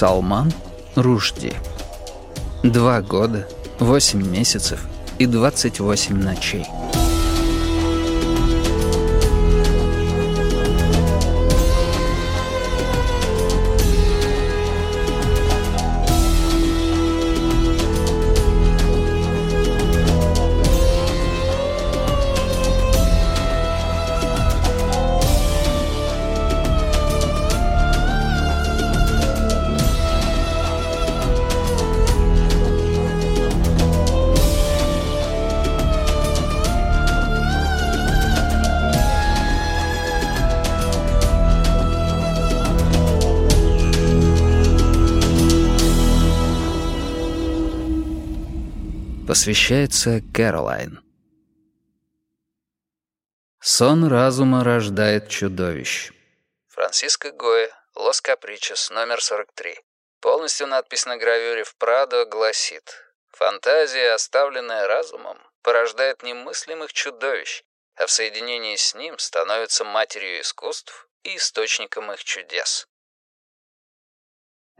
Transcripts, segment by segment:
Салман Ружди. Два года, восемь месяцев и двадцать восемь ночей. Посвящается Кэролайн. Сон разума рождает чудовищ. Франциско Гоя, Лос Капричес, номер 43. Полностью надпись на гравюре в Прадо гласит «Фантазия, оставленная разумом, порождает немыслимых чудовищ, а в соединении с ним становится матерью искусств и источником их чудес».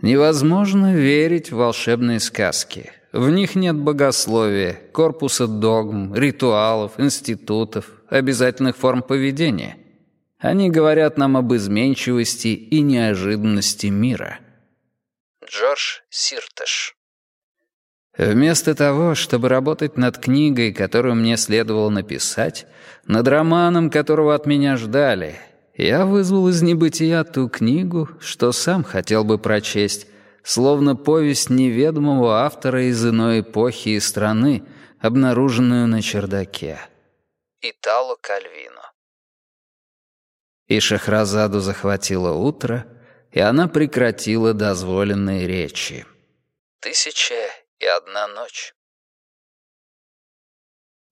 Невозможно верить в волшебные сказки. В них нет богословия, корпуса догм, ритуалов, институтов, обязательных форм поведения. Они говорят нам об изменчивости и неожиданности мира. Джордж Сиртеш Вместо того, чтобы работать над книгой, которую мне следовало написать, над романом, которого от меня ждали, я вызвал из небытия ту книгу, что сам хотел бы прочесть, словно повесть неведомого автора из иной эпохи и страны, обнаруженную на чердаке. Итало Кальвино. И Шахразаду захватило утро, и она прекратила дозволенные речи. Тысяча и одна ночь.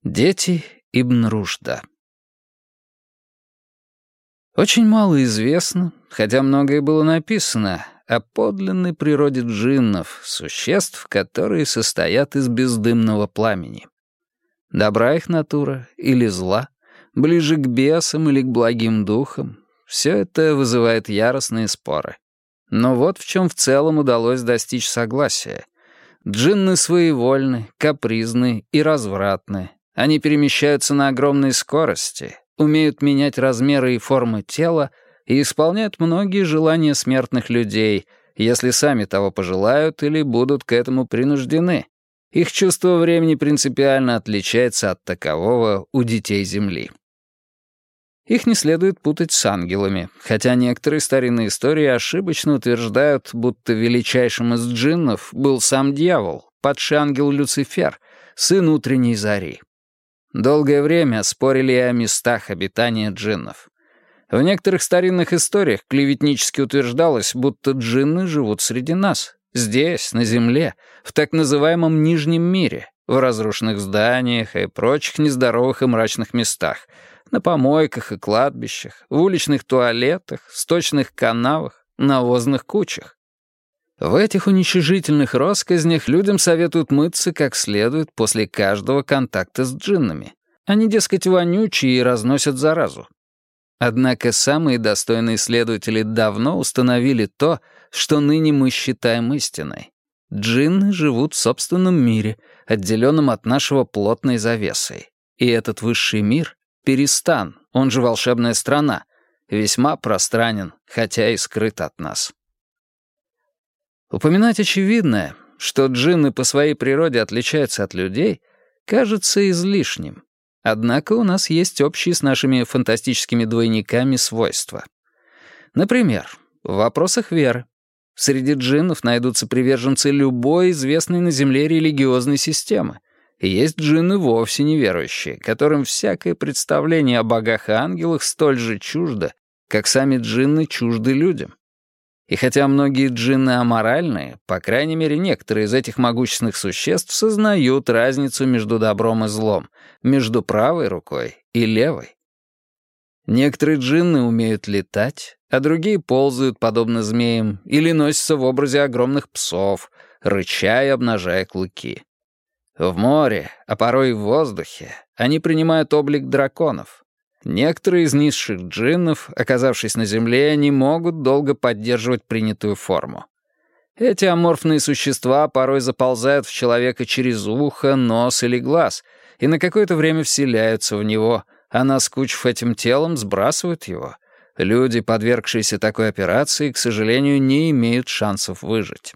Дети Ибн Ружда. Очень мало известно, хотя многое было написано, о подлинной природе джиннов, существ, которые состоят из бездымного пламени. Добра их натура или зла, ближе к бесам или к благим духам, все это вызывает яростные споры. Но вот в чем в целом удалось достичь согласия. Джинны своевольны, капризны и развратны. Они перемещаются на огромной скорости, умеют менять размеры и формы тела — и исполняют многие желания смертных людей, если сами того пожелают или будут к этому принуждены. Их чувство времени принципиально отличается от такового у детей Земли. Их не следует путать с ангелами, хотя некоторые старинные истории ошибочно утверждают, будто величайшим из джиннов был сам дьявол, падший ангел Люцифер, сын утренней зари. Долгое время спорили о местах обитания джиннов. В некоторых старинных историях клеветнически утверждалось, будто джинны живут среди нас, здесь, на Земле, в так называемом Нижнем мире, в разрушенных зданиях и прочих нездоровых и мрачных местах, на помойках и кладбищах, в уличных туалетах, сточных канавах, навозных кучах. В этих уничижительных россказнях людям советуют мыться как следует после каждого контакта с джиннами. Они, дескать, вонючие и разносят заразу. Однако самые достойные исследователи давно установили то, что ныне мы считаем истиной. Джинны живут в собственном мире, отделенном от нашего плотной завесой. И этот высший мир — Перестан, он же волшебная страна, весьма пространен, хотя и скрыт от нас. Упоминать очевидное, что джинны по своей природе отличаются от людей, кажется излишним. Однако у нас есть общие с нашими фантастическими двойниками свойства. Например, в вопросах веры. Среди джиннов найдутся приверженцы любой известной на Земле религиозной системы. Есть джинны вовсе неверующие, которым всякое представление о богах и ангелах столь же чуждо, как сами джинны чужды людям. И хотя многие джинны аморальные, по крайней мере, некоторые из этих могущественных существ сознают разницу между добром и злом, между правой рукой и левой. Некоторые джинны умеют летать, а другие ползают, подобно змеям, или носятся в образе огромных псов, рыча и обнажая клыки. В море, а порой и в воздухе, они принимают облик драконов, Некоторые из низших джиннов, оказавшись на Земле, не могут долго поддерживать принятую форму. Эти аморфные существа порой заползают в человека через ухо, нос или глаз и на какое-то время вселяются в него, а наскучив этим телом, сбрасывают его. Люди, подвергшиеся такой операции, к сожалению, не имеют шансов выжить.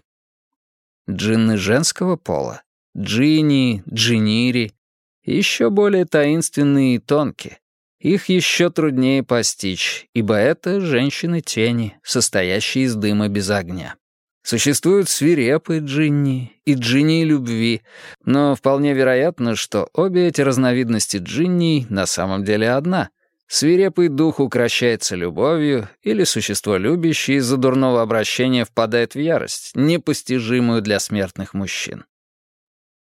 Джинны женского пола, джинни, джинири, еще более таинственные и тонкие. Их еще труднее постичь, ибо это женщины-тени, состоящие из дыма без огня. Существуют свирепые джинни и джинни любви, но вполне вероятно, что обе эти разновидности джинни на самом деле одна. Свирепый дух укращается любовью, или существо любящее из-за дурного обращения впадает в ярость, непостижимую для смертных мужчин.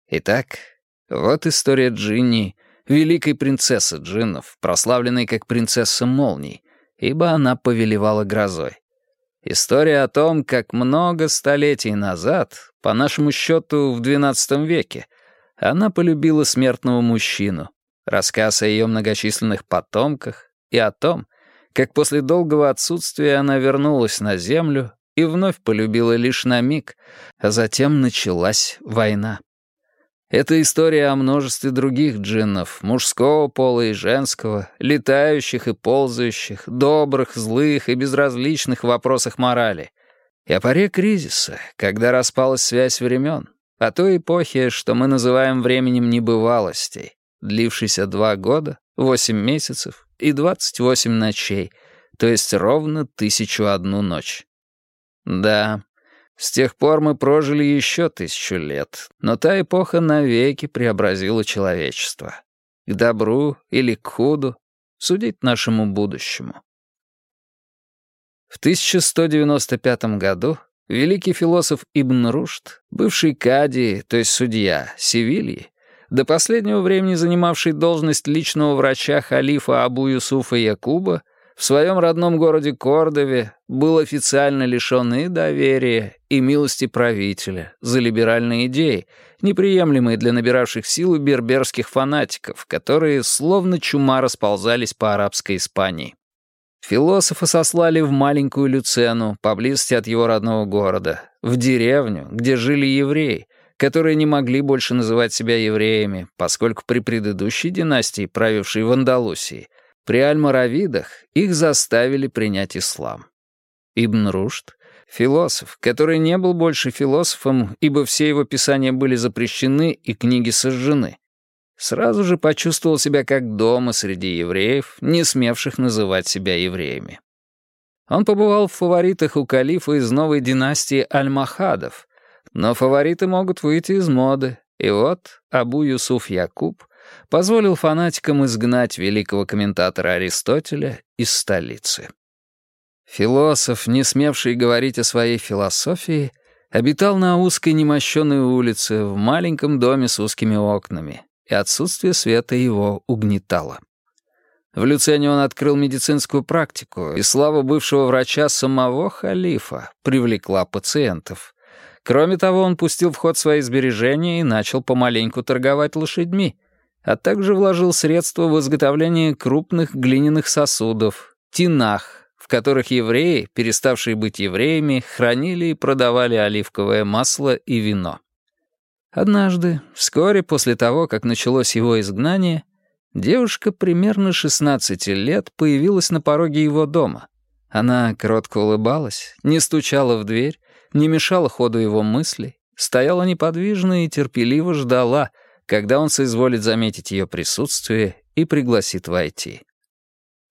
Итак, вот история Джинни, великой принцессы джиннов, прославленной как принцесса молний, ибо она повелевала грозой. История о том, как много столетий назад, по нашему счету в XII веке, она полюбила смертного мужчину. Рассказ о ее многочисленных потомках и о том, как после долгого отсутствия она вернулась на землю и вновь полюбила лишь на миг, а затем началась война. Это история о множестве других джиннов, мужского пола и женского, летающих и ползающих, добрых, злых и безразличных в вопросах морали. И о паре кризиса, когда распалась связь времен, о той эпохе, что мы называем временем небывалостей, длившейся два года, восемь месяцев и двадцать восемь ночей, то есть ровно тысячу одну ночь. Да, с тех пор мы прожили еще тысячу лет, но та эпоха навеки преобразила человечество. К добру или к худу судить нашему будущему. В 1195 году великий философ Ибн Рушд, бывший кади, то есть судья, Севильи, до последнего времени занимавший должность личного врача халифа Абу Юсуфа Якуба, в своем родном городе Кордове был официально лишен и доверия, и милости правителя за либеральные идеи, неприемлемые для набиравших силу берберских фанатиков, которые словно чума расползались по арабской Испании. Философа сослали в маленькую Люцену, поблизости от его родного города, в деревню, где жили евреи, которые не могли больше называть себя евреями, поскольку при предыдущей династии, правившей в Андалусии, при Аль-Маравидах их заставили принять ислам. Ибн Рушд, философ, который не был больше философом, ибо все его писания были запрещены и книги сожжены, сразу же почувствовал себя как дома среди евреев, не смевших называть себя евреями. Он побывал в фаворитах у калифа из новой династии Аль-Махадов, но фавориты могут выйти из моды, и вот Абу Юсуф Якуб позволил фанатикам изгнать великого комментатора Аристотеля из столицы. Философ, не смевший говорить о своей философии, обитал на узкой немощенной улице в маленьком доме с узкими окнами, и отсутствие света его угнетало. В Люцене он открыл медицинскую практику, и слава бывшего врача самого халифа привлекла пациентов. Кроме того, он пустил в ход свои сбережения и начал помаленьку торговать лошадьми — а также вложил средства в изготовление крупных глиняных сосудов, тинах, в которых евреи, переставшие быть евреями, хранили и продавали оливковое масло и вино. Однажды, вскоре после того, как началось его изгнание, девушка примерно 16 лет появилась на пороге его дома. Она кротко улыбалась, не стучала в дверь, не мешала ходу его мыслей, стояла неподвижно и терпеливо ждала — когда он соизволит заметить ее присутствие и пригласит войти.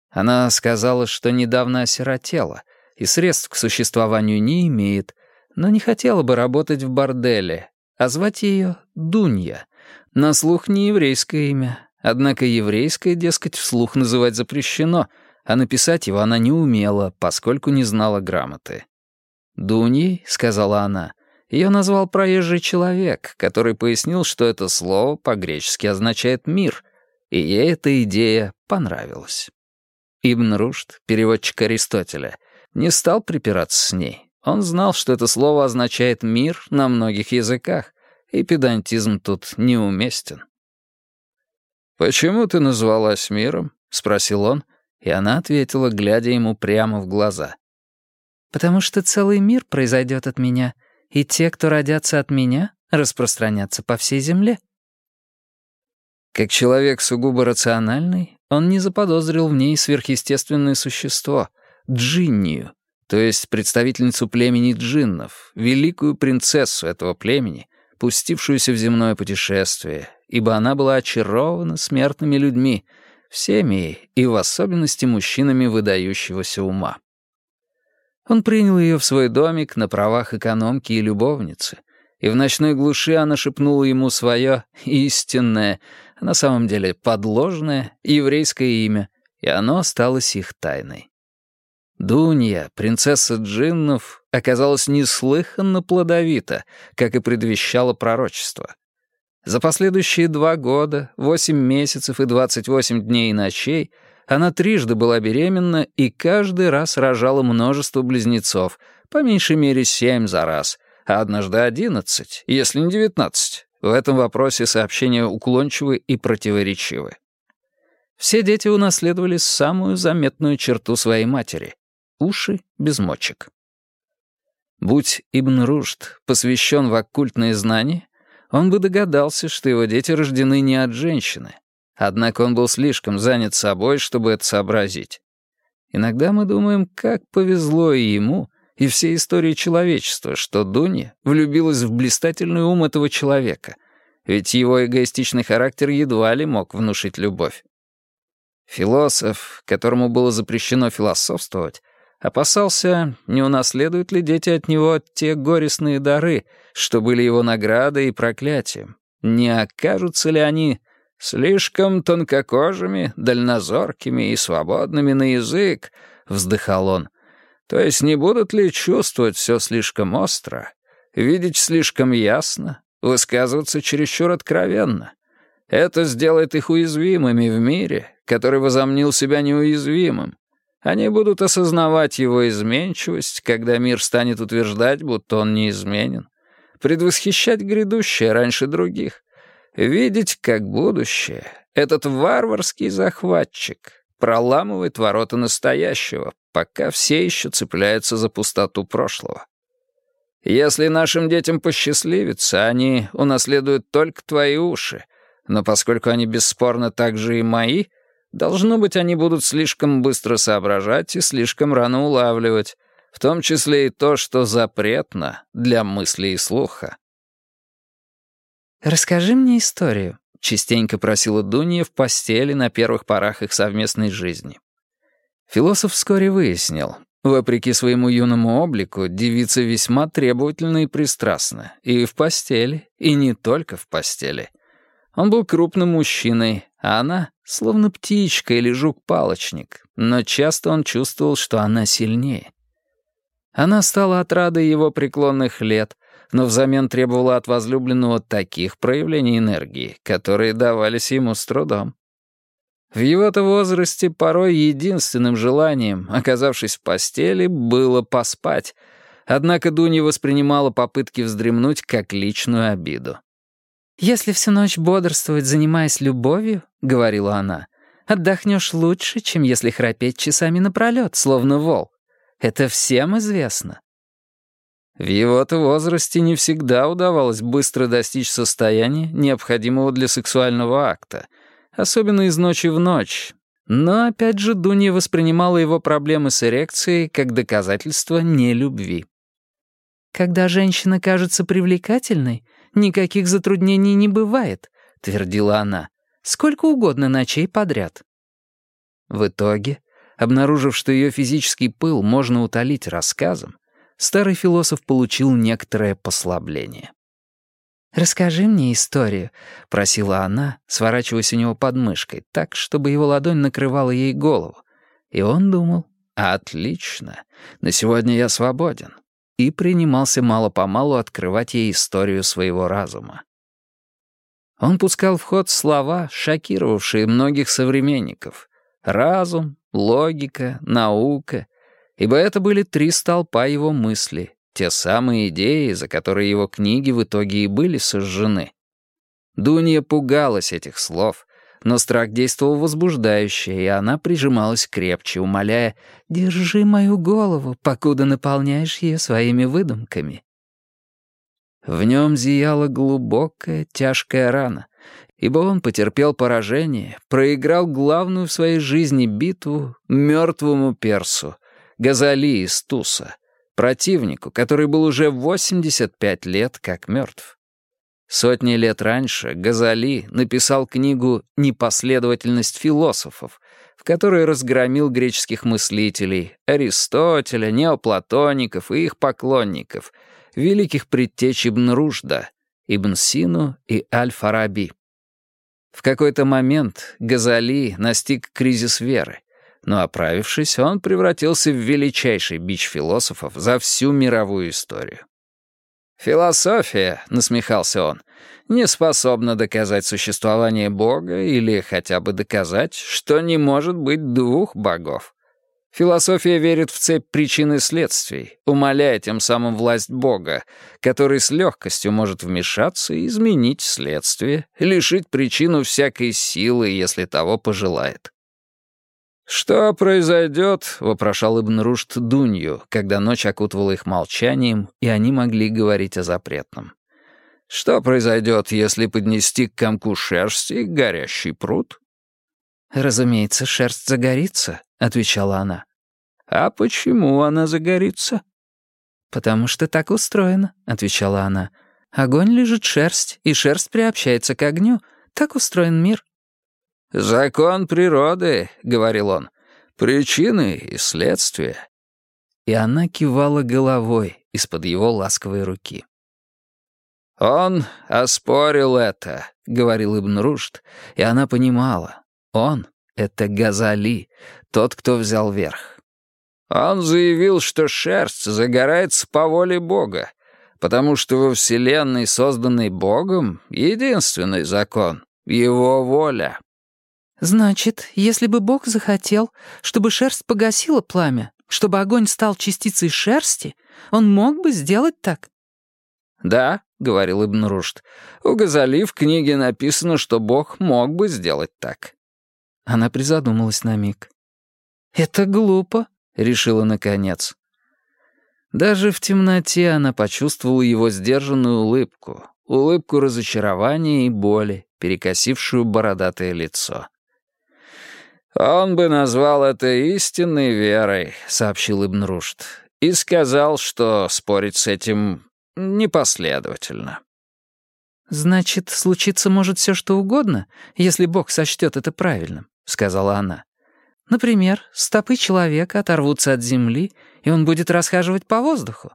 Она сказала, что недавно осиротела и средств к существованию не имеет, но не хотела бы работать в борделе, а звать ее Дунья. На слух не еврейское имя, однако еврейское, дескать, вслух называть запрещено, а написать его она не умела, поскольку не знала грамоты. «Дуньей», — сказала она, ее назвал проезжий человек, который пояснил, что это слово по-гречески означает «мир», и ей эта идея понравилась. Ибн Рушд, переводчик Аристотеля, не стал припираться с ней. Он знал, что это слово означает «мир» на многих языках, и педантизм тут неуместен. «Почему ты назвалась миром?» — спросил он, и она ответила, глядя ему прямо в глаза. «Потому что целый мир произойдет от меня», и те, кто родятся от меня, распространятся по всей земле. Как человек сугубо рациональный, он не заподозрил в ней сверхъестественное существо — джиннию, то есть представительницу племени джиннов, великую принцессу этого племени, пустившуюся в земное путешествие, ибо она была очарована смертными людьми, всеми и в особенности мужчинами выдающегося ума. Он принял ее в свой домик на правах экономки и любовницы, и в ночной глуши она шепнула ему свое истинное, на самом деле подложное, еврейское имя, и оно осталось их тайной. Дунья, принцесса джиннов, оказалась неслыханно плодовита, как и предвещало пророчество. За последующие два года, восемь месяцев и двадцать восемь дней и ночей она трижды была беременна и каждый раз рожала множество близнецов, по меньшей мере семь за раз, а однажды одиннадцать, если не девятнадцать. В этом вопросе сообщения уклончивы и противоречивы. Все дети унаследовали самую заметную черту своей матери — уши без мочек. Будь Ибн Рушд посвящен в оккультные знания, он бы догадался, что его дети рождены не от женщины. Однако он был слишком занят собой, чтобы это сообразить. Иногда мы думаем, как повезло и ему, и всей истории человечества, что Дуня влюбилась в блистательный ум этого человека, ведь его эгоистичный характер едва ли мог внушить любовь. Философ, которому было запрещено философствовать, Опасался, не унаследуют ли дети от него те горестные дары, что были его наградой и проклятием. Не окажутся ли они слишком тонкокожими, дальнозоркими и свободными на язык, вздыхал он. То есть не будут ли чувствовать все слишком остро, видеть слишком ясно, высказываться чересчур откровенно? Это сделает их уязвимыми в мире, который возомнил себя неуязвимым, они будут осознавать его изменчивость, когда мир станет утверждать, будто он неизменен, предвосхищать грядущее раньше других, видеть как будущее этот варварский захватчик проламывает ворота настоящего, пока все еще цепляются за пустоту прошлого. Если нашим детям посчастливится, они унаследуют только твои уши, но поскольку они бесспорно также и мои — Должно быть, они будут слишком быстро соображать и слишком рано улавливать, в том числе и то, что запретно для мысли и слуха. «Расскажи мне историю», — частенько просила Дунья в постели на первых порах их совместной жизни. Философ вскоре выяснил, вопреки своему юному облику, девица весьма требовательна и пристрастна, и в постели, и не только в постели. Он был крупным мужчиной, а она — словно птичка или жук-палочник, но часто он чувствовал, что она сильнее. Она стала отрадой его преклонных лет, но взамен требовала от возлюбленного таких проявлений энергии, которые давались ему с трудом. В его-то возрасте порой единственным желанием, оказавшись в постели, было поспать, однако Дуня воспринимала попытки вздремнуть как личную обиду. «Если всю ночь бодрствовать, занимаясь любовью, — говорила она, — отдохнешь лучше, чем если храпеть часами напролет, словно вол. Это всем известно». В его-то возрасте не всегда удавалось быстро достичь состояния, необходимого для сексуального акта, особенно из ночи в ночь. Но опять же Дунья воспринимала его проблемы с эрекцией как доказательство нелюбви. «Когда женщина кажется привлекательной, никаких затруднений не бывает», — твердила она. «Сколько угодно ночей подряд». В итоге, обнаружив, что ее физический пыл можно утолить рассказом, старый философ получил некоторое послабление. «Расскажи мне историю», — просила она, сворачиваясь у него под мышкой, так, чтобы его ладонь накрывала ей голову. И он думал, «Отлично, на сегодня я свободен и принимался мало-помалу открывать ей историю своего разума. Он пускал в ход слова, шокировавшие многих современников. Разум, логика, наука. Ибо это были три столпа его мысли, те самые идеи, за которые его книги в итоге и были сожжены. Дунья пугалась этих слов, но страх действовал возбуждающе, и она прижималась крепче, умоляя «Держи мою голову, покуда наполняешь ее своими выдумками». В нем зияла глубокая, тяжкая рана, ибо он потерпел поражение, проиграл главную в своей жизни битву мертвому персу, Газали из Туса, противнику, который был уже 85 лет как мертв. Сотни лет раньше Газали написал книгу «Непоследовательность философов», в которой разгромил греческих мыслителей, Аристотеля, неоплатоников и их поклонников, великих предтеч Ибн Ружда, Ибн Сину и Аль-Фараби. В какой-то момент Газали настиг кризис веры, но, оправившись, он превратился в величайший бич философов за всю мировую историю. «Философия», — насмехался он, — «не способна доказать существование Бога или хотя бы доказать, что не может быть двух богов. Философия верит в цепь причин и следствий, умаляя тем самым власть Бога, который с легкостью может вмешаться и изменить следствие, лишить причину всякой силы, если того пожелает. «Что произойдет?» — вопрошал Ибн Рушд Дунью, когда ночь окутывала их молчанием, и они могли говорить о запретном. «Что произойдет, если поднести к комку шерсти горящий пруд?» «Разумеется, шерсть загорится», — отвечала она. «А почему она загорится?» «Потому что так устроено», — отвечала она. «Огонь лежит шерсть, и шерсть приобщается к огню. Так устроен мир». «Закон природы», — говорил он, — «причины и следствия». И она кивала головой из-под его ласковой руки. «Он оспорил это», — говорил Ибн Рушд, и она понимала. Он — это Газали, тот, кто взял верх. Он заявил, что шерсть загорается по воле Бога, потому что во Вселенной, созданной Богом, единственный закон — его воля. «Значит, если бы Бог захотел, чтобы шерсть погасила пламя, чтобы огонь стал частицей шерсти, он мог бы сделать так?» «Да», — говорил Ибн Рушд, — «у Газали в книге написано, что Бог мог бы сделать так». Она призадумалась на миг. «Это глупо», — решила наконец. Даже в темноте она почувствовала его сдержанную улыбку, улыбку разочарования и боли, перекосившую бородатое лицо. «Он бы назвал это истинной верой», — сообщил Ибн Рушд, и сказал, что спорить с этим непоследовательно. «Значит, случиться может все что угодно, если Бог сочтет это правильным», — сказала она. «Например, стопы человека оторвутся от земли, и он будет расхаживать по воздуху».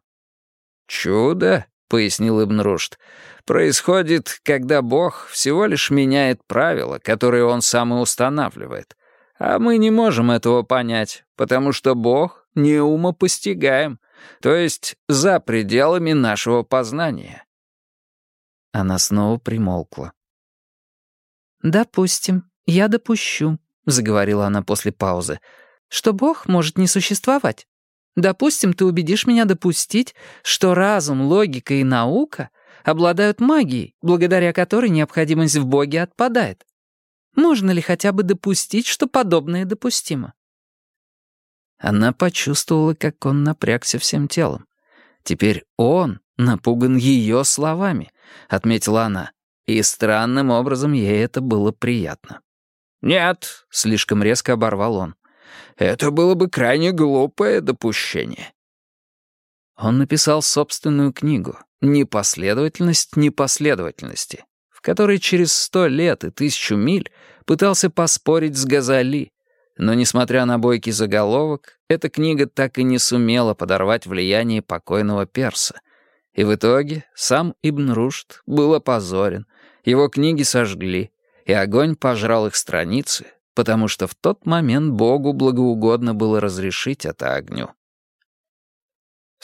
«Чудо», — пояснил Ибн Рушд, — «происходит, когда Бог всего лишь меняет правила, которые он сам и устанавливает, а мы не можем этого понять, потому что Бог не умопостигаем, то есть за пределами нашего познания». Она снова примолкла. «Допустим, я допущу», — заговорила она после паузы, «что Бог может не существовать. Допустим, ты убедишь меня допустить, что разум, логика и наука обладают магией, благодаря которой необходимость в Боге отпадает. Можно ли хотя бы допустить, что подобное допустимо? Она почувствовала, как он напрягся всем телом. Теперь он напуган ее словами, отметила она, и странным образом ей это было приятно. «Нет», — слишком резко оборвал он, — «это было бы крайне глупое допущение». Он написал собственную книгу «Непоследовательность непоследовательности», который через сто лет и тысячу миль пытался поспорить с Газали. Но, несмотря на бойкий заголовок, эта книга так и не сумела подорвать влияние покойного перса. И в итоге сам Ибн Рушд был опозорен, его книги сожгли, и огонь пожрал их страницы, потому что в тот момент Богу благоугодно было разрешить это огню.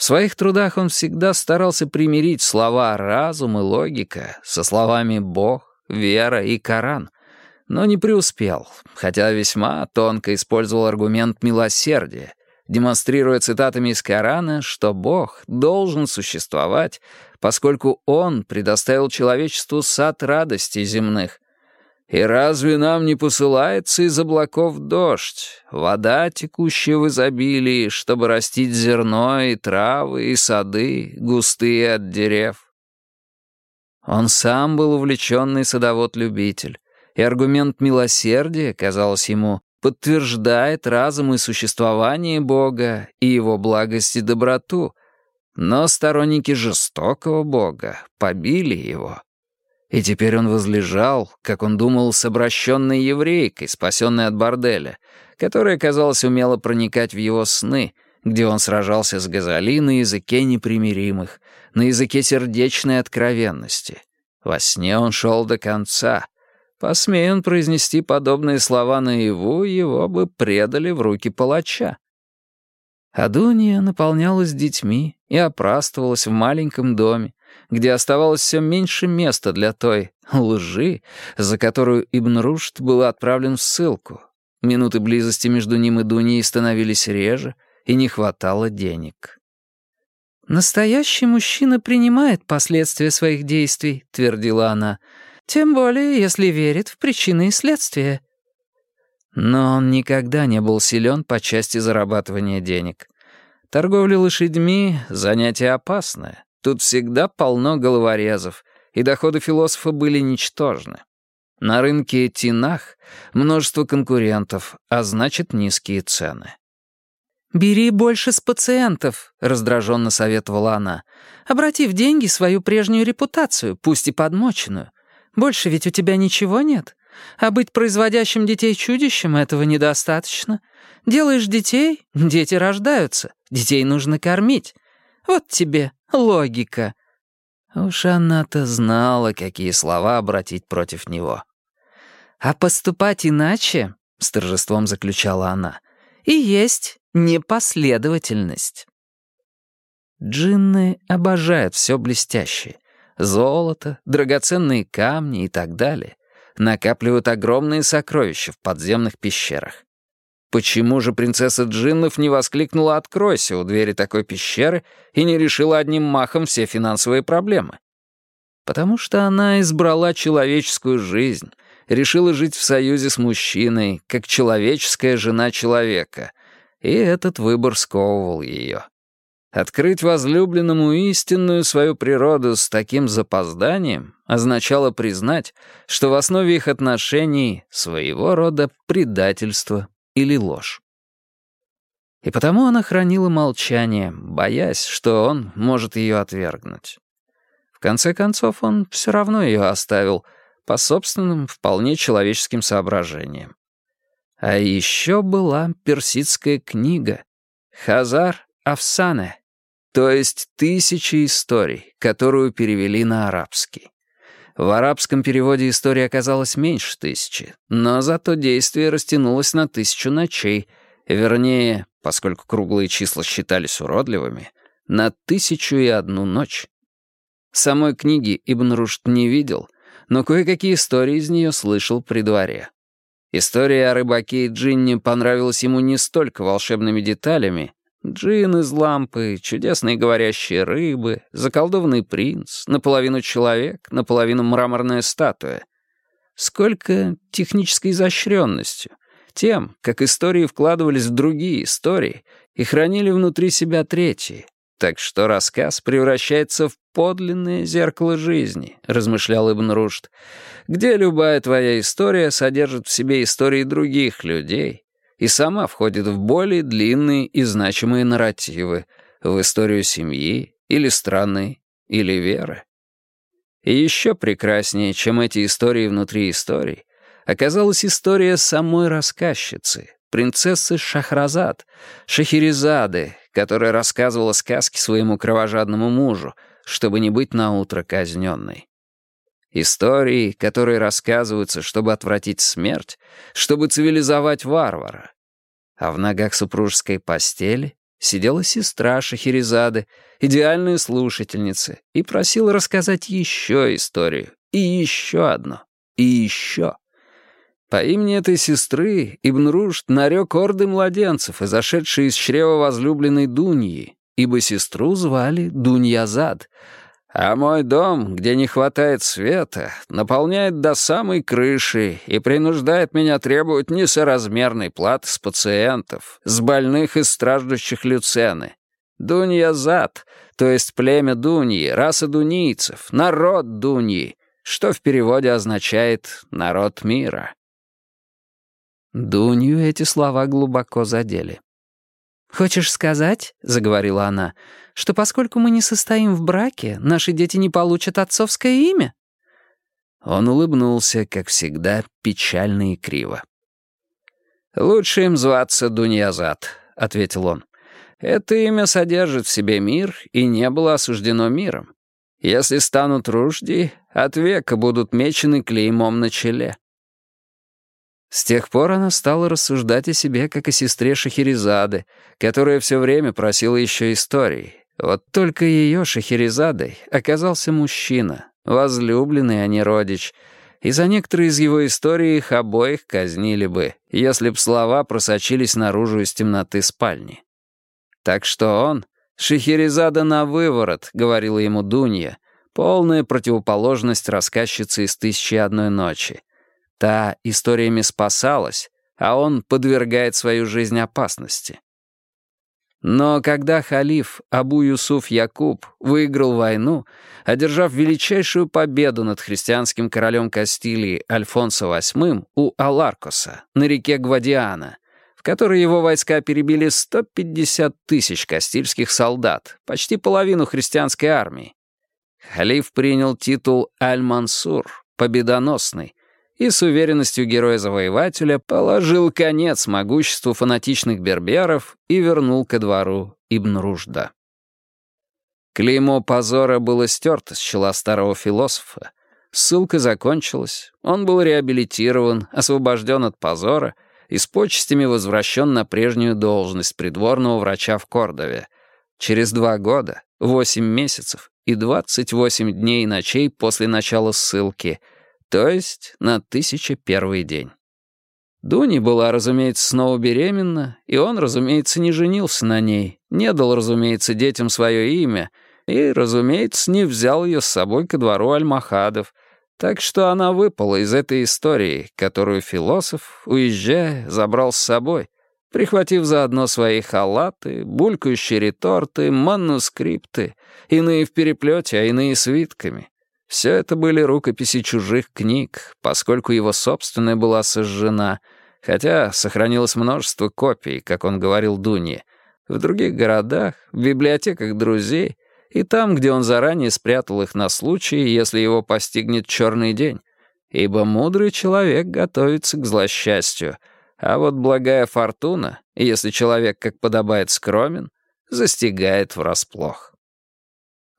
В своих трудах он всегда старался примирить слова «разум» и «логика» со словами «бог», «вера» и «коран», но не преуспел, хотя весьма тонко использовал аргумент милосердия, демонстрируя цитатами из Корана, что Бог должен существовать, поскольку Он предоставил человечеству сад радостей земных, и разве нам не посылается из облаков дождь, вода, текущая в изобилии, чтобы растить зерно и травы, и сады, густые от дерев? Он сам был увлеченный садовод-любитель, и аргумент милосердия, казалось ему, подтверждает разум и существование Бога и его благость и доброту, но сторонники жестокого Бога побили его. И теперь он возлежал, как он думал, с обращенной еврейкой, спасенной от борделя, которая, казалось, умела проникать в его сны, где он сражался с Газали на языке непримиримых, на языке сердечной откровенности. Во сне он шел до конца. Посмея он произнести подобные слова наяву, его бы предали в руки палача. Адуния наполнялась детьми и опрастывалась в маленьком доме, где оставалось все меньше места для той лжи, за которую Ибн Рушд был отправлен в ссылку. Минуты близости между ним и Дуньей становились реже, и не хватало денег. «Настоящий мужчина принимает последствия своих действий», — твердила она, «тем более, если верит в причины и следствия». Но он никогда не был силен по части зарабатывания денег. Торговля лошадьми — занятие опасное. Тут всегда полно головорезов, и доходы философа были ничтожны. На рынке Тинах множество конкурентов, а значит низкие цены. «Бери больше с пациентов», — раздраженно советовала она. «Обрати в деньги свою прежнюю репутацию, пусть и подмоченную. Больше ведь у тебя ничего нет. А быть производящим детей чудищем — этого недостаточно. Делаешь детей — дети рождаются. Детей нужно кормить. Вот тебе логика». Уж она-то знала, какие слова обратить против него. «А поступать иначе», — с торжеством заключала она, — «и есть непоследовательность». Джинны обожают все блестящее. Золото, драгоценные камни и так далее. Накапливают огромные сокровища в подземных пещерах. Почему же принцесса Джиннов не воскликнула «Откройся» у двери такой пещеры и не решила одним махом все финансовые проблемы? Потому что она избрала человеческую жизнь, решила жить в союзе с мужчиной, как человеческая жена человека, и этот выбор сковывал ее. Открыть возлюбленному истинную свою природу с таким запозданием означало признать, что в основе их отношений своего рода предательство или ложь. И потому она хранила молчание, боясь, что он может ее отвергнуть. В конце концов, он все равно ее оставил по собственным, вполне человеческим соображениям. А еще была персидская книга «Хазар Афсане», то есть «Тысячи историй», которую перевели на арабский. В арабском переводе история оказалась меньше тысячи, но зато действие растянулось на тысячу ночей, вернее, поскольку круглые числа считались уродливыми, на тысячу и одну ночь. Самой книги Ибн Рушд не видел, но кое-какие истории из нее слышал при дворе. История о рыбаке и Джинне понравилась ему не столько волшебными деталями, Джин из лампы, чудесные говорящие рыбы, заколдованный принц, наполовину человек, наполовину мраморная статуя. Сколько технической изощренностью, тем, как истории вкладывались в другие истории и хранили внутри себя третьи. Так что рассказ превращается в подлинное зеркало жизни, размышлял Ибн Рушд, где любая твоя история содержит в себе истории других людей, и сама входит в более длинные и значимые нарративы, в историю семьи или страны или веры. И еще прекраснее, чем эти истории внутри историй, оказалась история самой рассказчицы, принцессы Шахразад, Шахерезады, которая рассказывала сказки своему кровожадному мужу, чтобы не быть наутро казненной. Истории, которые рассказываются, чтобы отвратить смерть, чтобы цивилизовать варвара. А в ногах супружеской постели сидела сестра Шахерезады, идеальная слушательница, и просила рассказать еще историю, и еще одну, и еще. По имени этой сестры Ибн Рушд нарек орды младенцев, изошедшие из чрева возлюбленной Дуньи, ибо сестру звали Дуньязад, а мой дом, где не хватает света, наполняет до самой крыши и принуждает меня требовать несоразмерной платы с пациентов, с больных и страждущих люцены. Дуньязад, то есть племя Дуньи, раса дунийцев, народ Дуньи, что в переводе означает «народ мира». Дунью эти слова глубоко задели. «Хочешь сказать, — заговорила она, — что поскольку мы не состоим в браке, наши дети не получат отцовское имя?» Он улыбнулся, как всегда, печально и криво. «Лучше им зваться Дуньязад», — ответил он. «Это имя содержит в себе мир и не было осуждено миром. Если станут ружди, от века будут мечены клеймом на челе». С тех пор она стала рассуждать о себе, как о сестре Шахерезады, которая все время просила еще историй. Вот только ее Шахерезадой оказался мужчина, возлюбленный, а не родич, и за некоторые из его историй их обоих казнили бы, если б слова просочились наружу из темноты спальни. Так что он, Шахерезада на выворот, говорила ему Дунья, полная противоположность рассказчицы из «Тысячи одной ночи», Та историями спасалась, а он подвергает свою жизнь опасности. Но когда халиф Абу Юсуф Якуб выиграл войну, одержав величайшую победу над христианским королем Кастилии Альфонсо VIII у Аларкоса на реке Гвадиана, в которой его войска перебили 150 тысяч кастильских солдат, почти половину христианской армии, халиф принял титул Аль-Мансур, победоносный, и с уверенностью героя-завоевателя положил конец могуществу фанатичных берберов и вернул ко двору Ибн Ружда. Клеймо позора было стерто с чела старого философа. Ссылка закончилась, он был реабилитирован, освобожден от позора и с почестями возвращен на прежнюю должность придворного врача в Кордове. Через два года, восемь месяцев и двадцать восемь дней и ночей после начала ссылки — то есть на тысяча первый день. Дуни была, разумеется, снова беременна, и он, разумеется, не женился на ней, не дал, разумеется, детям свое имя и, разумеется, не взял ее с собой ко двору Альмахадов, так что она выпала из этой истории, которую философ, уезжая, забрал с собой, прихватив заодно свои халаты, булькающие реторты, манускрипты, иные в переплете, а иные свитками. Все это были рукописи чужих книг, поскольку его собственная была сожжена, хотя сохранилось множество копий, как он говорил Дуне, в других городах, в библиотеках друзей и там, где он заранее спрятал их на случай, если его постигнет черный день, ибо мудрый человек готовится к злосчастью, а вот благая фортуна, если человек, как подобает, скромен, застигает врасплох.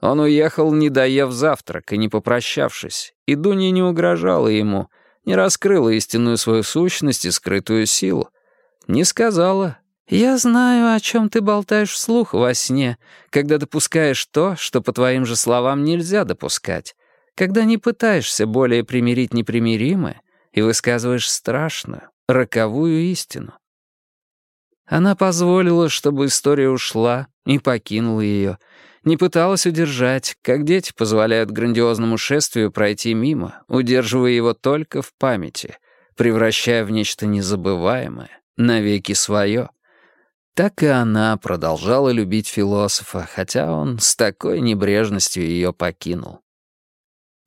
Он уехал, не доев завтрак и не попрощавшись, и Дуня не угрожала ему, не раскрыла истинную свою сущность и скрытую силу. Не сказала «Я знаю, о чем ты болтаешь вслух во сне, когда допускаешь то, что, по твоим же словам, нельзя допускать, когда не пытаешься более примирить непримиримое и высказываешь страшную, роковую истину». Она позволила, чтобы история ушла и покинула ее, не пыталась удержать, как дети позволяют грандиозному шествию пройти мимо, удерживая его только в памяти, превращая в нечто незабываемое, навеки свое. Так и она продолжала любить философа, хотя он с такой небрежностью ее покинул.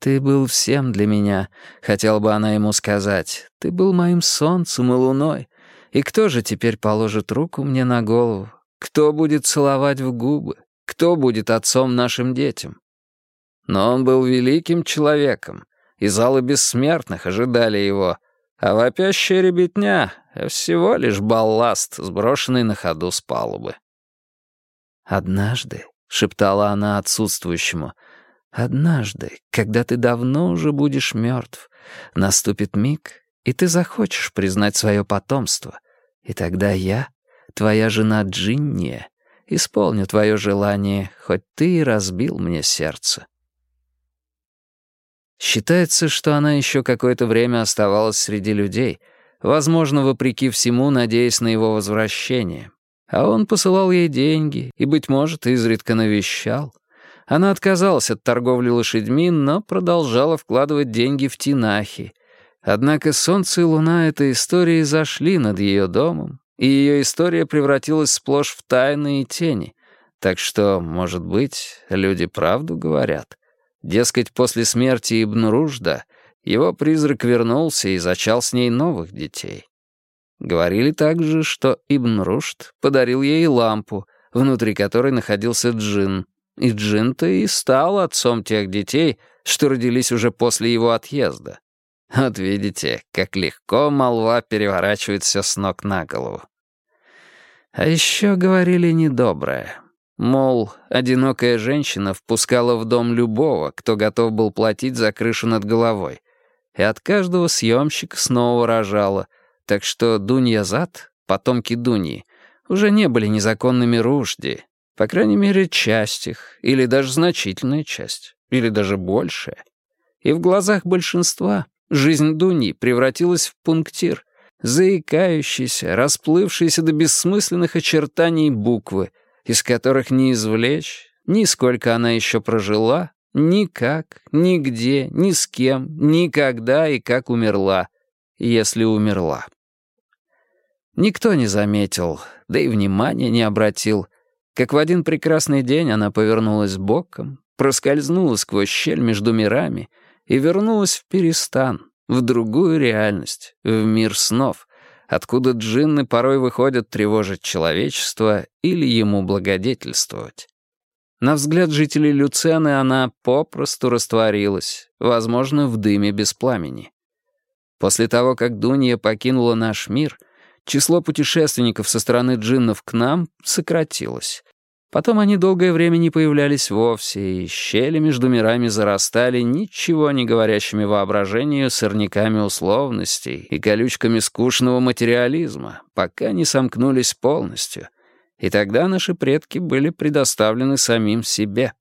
«Ты был всем для меня», — хотела бы она ему сказать. «Ты был моим солнцем и луной. И кто же теперь положит руку мне на голову? Кто будет целовать в губы? Кто будет отцом нашим детям? Но он был великим человеком, и залы бессмертных ожидали его, а вопящая ребятня — всего лишь балласт, сброшенный на ходу с палубы. «Однажды», — шептала она отсутствующему, — «однажды, когда ты давно уже будешь мертв, наступит миг, и ты захочешь признать свое потомство, и тогда я, твоя жена Джинния, исполню твое желание, хоть ты и разбил мне сердце». Считается, что она еще какое-то время оставалась среди людей, возможно, вопреки всему, надеясь на его возвращение. А он посылал ей деньги и, быть может, изредка навещал. Она отказалась от торговли лошадьми, но продолжала вкладывать деньги в тинахи. Однако солнце и луна этой истории зашли над ее домом, и ее история превратилась сплошь в тайны и тени, так что, может быть, люди правду говорят. Дескать, после смерти Ибн Ружда его призрак вернулся и зачал с ней новых детей. Говорили также, что Ибн Рушд подарил ей лампу, внутри которой находился джин, и джин-то и стал отцом тех детей, что родились уже после его отъезда. Вот видите, как легко молва переворачивает все с ног на голову. А еще говорили недоброе. Мол, одинокая женщина впускала в дом любого, кто готов был платить за крышу над головой, и от каждого съемщика снова рожала, так что Дунья-Зад, потомки Дуньи, уже не были незаконными ружди, по крайней мере, часть их, или даже значительная часть, или даже большая. И в глазах большинства жизнь Дуни превратилась в пунктир, заикающийся, расплывшийся до бессмысленных очертаний буквы, из которых не извлечь, ни сколько она еще прожила, никак, нигде, ни с кем, никогда и как умерла, если умерла. Никто не заметил, да и внимания не обратил, как в один прекрасный день она повернулась боком, проскользнула сквозь щель между мирами и вернулась в Перестан, в другую реальность, в мир снов, откуда джинны порой выходят тревожить человечество или ему благодетельствовать. На взгляд жителей Люцены она попросту растворилась, возможно, в дыме без пламени. После того, как Дунья покинула наш мир, число путешественников со стороны джиннов к нам сократилось. Потом они долгое время не появлялись вовсе, и щели между мирами зарастали ничего не говорящими воображению сорняками условностей и колючками скучного материализма, пока не сомкнулись полностью. И тогда наши предки были предоставлены самим себе.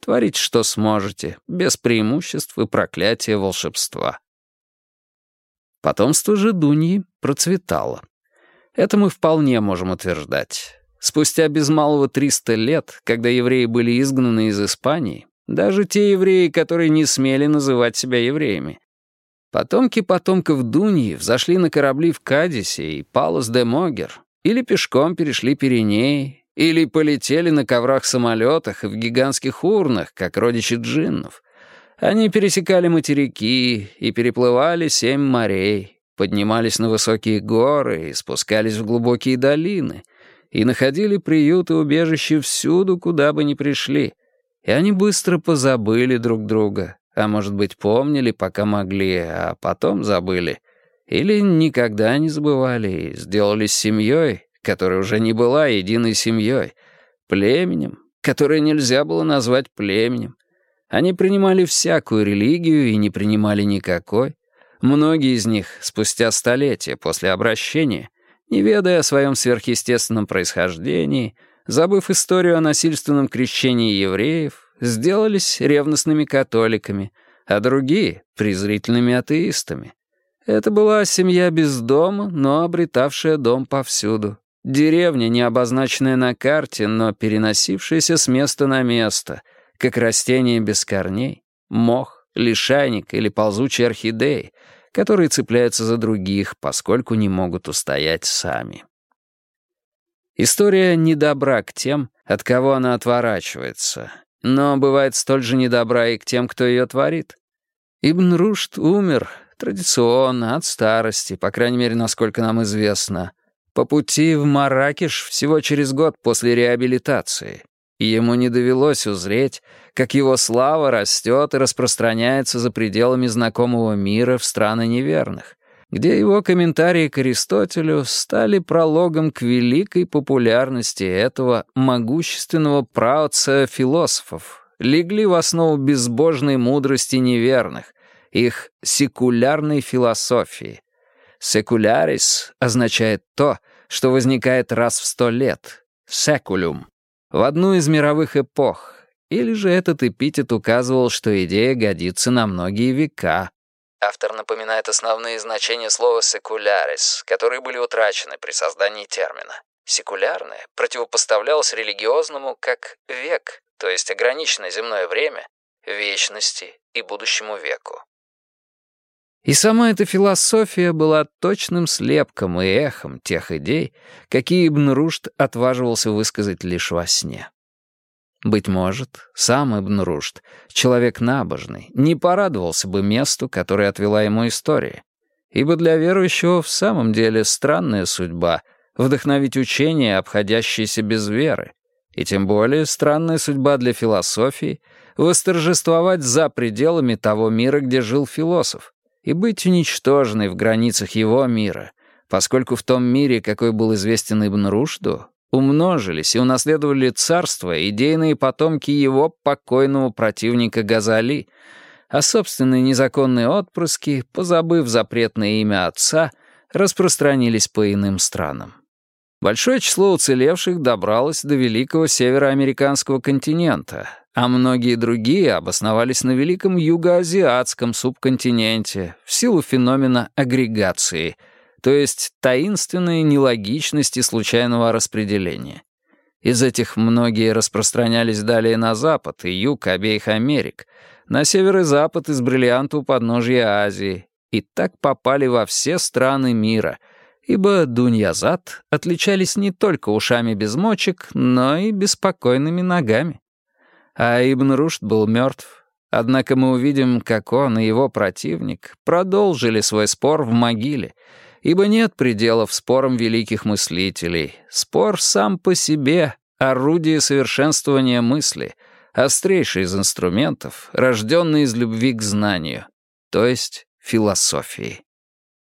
Творите, что сможете, без преимуществ и проклятия волшебства. Потомство же Дуньи процветало. Это мы вполне можем утверждать. Спустя без малого 300 лет, когда евреи были изгнаны из Испании, даже те евреи, которые не смели называть себя евреями, потомки потомков Дуньи взошли на корабли в Кадисе и Палос-де-Могер, или пешком перешли Пиренеи, или полетели на коврах-самолетах и в гигантских урнах, как родичи джиннов. Они пересекали материки и переплывали семь морей, поднимались на высокие горы и спускались в глубокие долины, и находили приют и убежище всюду, куда бы ни пришли. И они быстро позабыли друг друга, а может быть, помнили, пока могли, а потом забыли. Или никогда не забывали и сделались семьей, которая уже не была единой семьей, племенем, которое нельзя было назвать племенем. Они принимали всякую религию и не принимали никакой, Многие из них, спустя столетия после обращения, не ведая о своем сверхъестественном происхождении, забыв историю о насильственном крещении евреев, сделались ревностными католиками, а другие — презрительными атеистами. Это была семья без дома, но обретавшая дом повсюду. Деревня, не обозначенная на карте, но переносившаяся с места на место, как растение без корней, мох, лишайник или ползучие орхидеи, которые цепляются за других, поскольку не могут устоять сами. История недобра к тем, от кого она отворачивается, но бывает столь же недобра и к тем, кто ее творит. Ибн Рушд умер традиционно, от старости, по крайней мере, насколько нам известно, по пути в Маракеш всего через год после реабилитации и ему не довелось узреть, как его слава растет и распространяется за пределами знакомого мира в страны неверных, где его комментарии к Аристотелю стали прологом к великой популярности этого могущественного праотца философов, легли в основу безбожной мудрости неверных, их секулярной философии. «Секулярис» означает то, что возникает раз в сто лет, «секулюм», в одну из мировых эпох, или же этот эпитет указывал, что идея годится на многие века. Автор напоминает основные значения слова «секулярис», которые были утрачены при создании термина. Секулярное противопоставлялось религиозному как «век», то есть ограниченное земное время, вечности и будущему веку. И сама эта философия была точным слепком и эхом тех идей, какие Ибн Рушд отваживался высказать лишь во сне. Быть может, сам Ибн Рушд, человек набожный, не порадовался бы месту, которое отвела ему история. Ибо для верующего в самом деле странная судьба — вдохновить учение, обходящееся без веры. И тем более странная судьба для философии — восторжествовать за пределами того мира, где жил философ, и быть уничтоженной в границах его мира, поскольку в том мире, какой был известен Ибн Рушду, умножились и унаследовали царство идейные потомки его покойного противника Газали, а собственные незаконные отпрыски, позабыв запретное имя отца, распространились по иным странам. Большое число уцелевших добралось до великого североамериканского континента, а многие другие обосновались на великом югоазиатском субконтиненте в силу феномена агрегации — то есть таинственной нелогичности случайного распределения. Из этих многие распространялись далее на запад и юг обеих Америк, на север и запад из бриллианта у подножья Азии, и так попали во все страны мира, ибо Дуньязад отличались не только ушами без мочек, но и беспокойными ногами. А Ибн Рушд был мертв, однако мы увидим, как он и его противник продолжили свой спор в могиле — ибо нет пределов спорам великих мыслителей. Спор сам по себе — орудие совершенствования мысли, острейший из инструментов, рожденный из любви к знанию, то есть философии.